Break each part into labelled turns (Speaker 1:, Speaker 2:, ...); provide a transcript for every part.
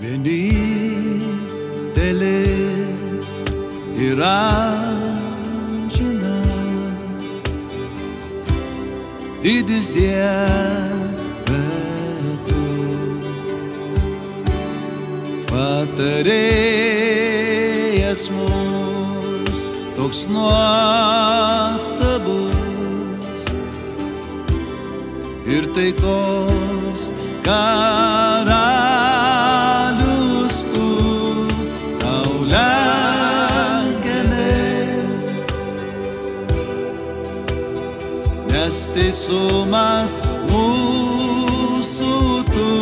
Speaker 1: vienintelis ir amžinas, didis Dieve tu, patarėjas mums toks nuostabus ir taikos karalius nes teisumas mūsų tu,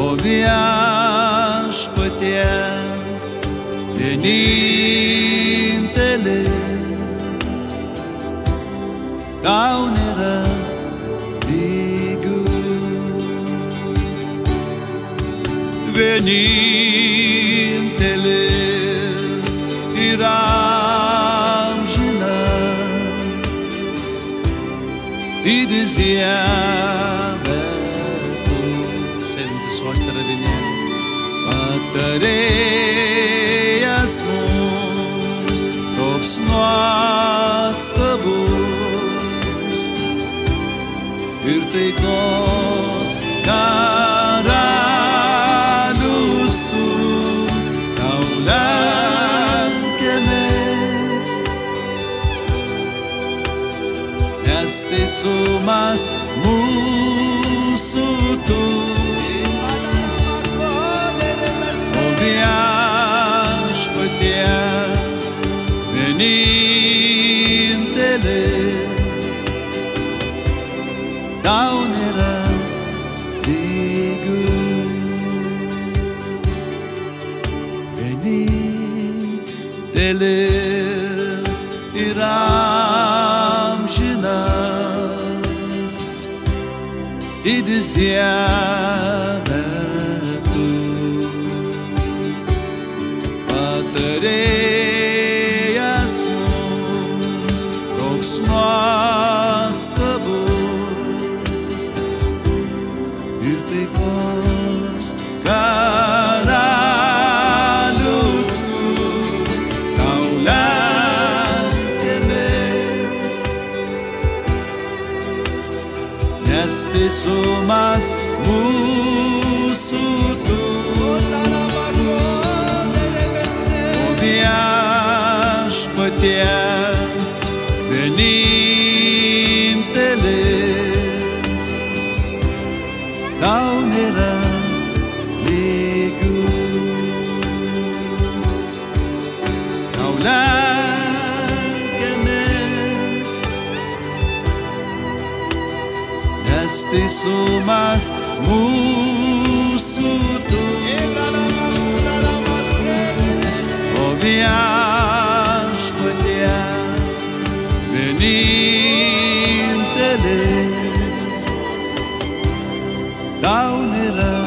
Speaker 1: o viešpatie vienintelis tau nėra lygių. Vienintelis ir didis Dieve, tu sėdintis uostą radinė, patarėjas mums toks nuostabus. Ir taikos nes teisumas mūsų tu. O viešpatie vienintelis tau nėra lygių. Vienintelis ir didis Dieve tu, patarėjas mums toks nuostabus nes teisumas mūsų tu. O viešpatie vienintelis nes teisumas mūsų tu. O viešpatie vienintelis tau nėra